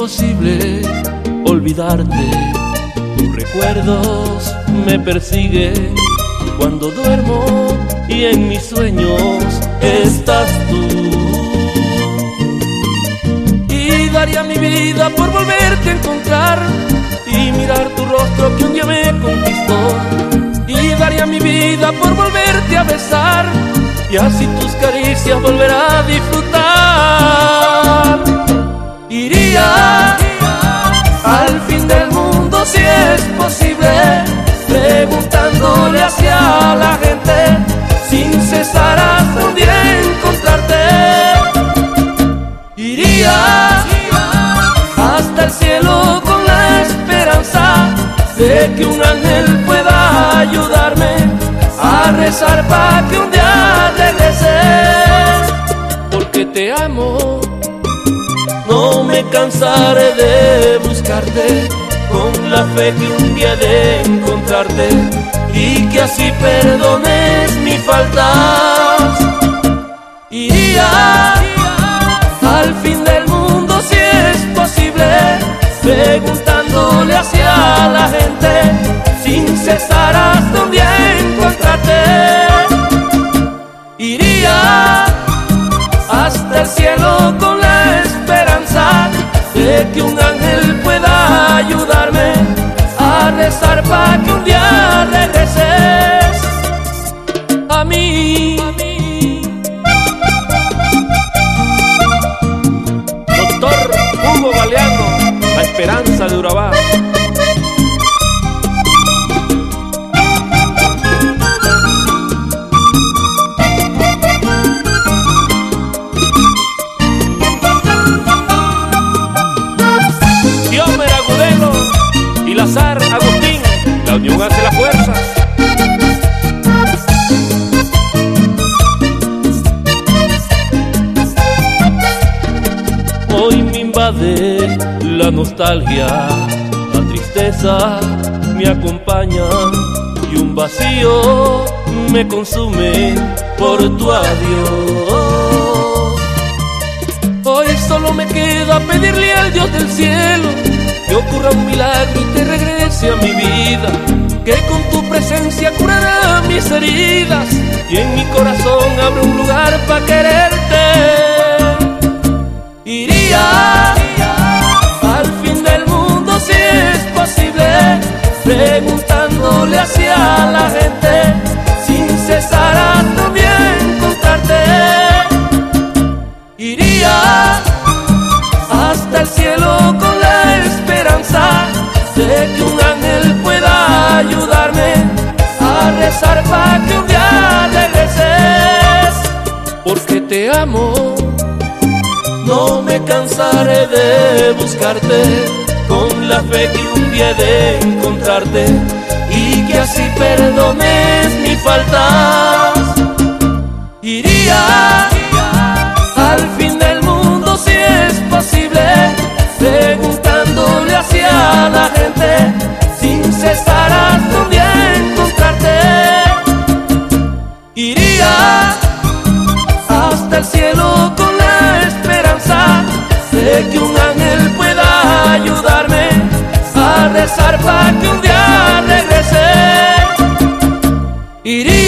imposible olvidarte. Tus recuerdos me persiguen cuando duermo y en mis sueños estás tú. Y daría mi vida por volverte a encontrar y mirar tu rostro que un día me conquistó. Y daría mi vida por volverte a besar y así tus caricias volver a disfrutar. De que un ángel pueda ayudarme a rezar para que un día regreses, porque te amo no me cansaré de buscarte con la fe que un día de encontrarte y que así perdones mi faltas. Iría al fin del mundo si es posible, preguntándole sin cesar hasta un día encontrarte. Iría hasta el cielo con la esperanza de que un la nostalgia, la tristeza me acompaña y un vacío me consume por tu adiós. Hoy solo me queda pedirle al Dios del cielo que ocurra un milagro y te regrese a mi vida, que con tu presencia curará mis heridas y en mi corazón abre un lugar para quererte. Hacia la gente, sin cesar hasta día encontrarte. Iría hasta el cielo con la esperanza de que un ángel pueda ayudarme a rezar para que un día regreses, porque te amo no me cansaré de buscarte con la fe que un día de encontrarte y que así perdones mi faltas. Iría Iría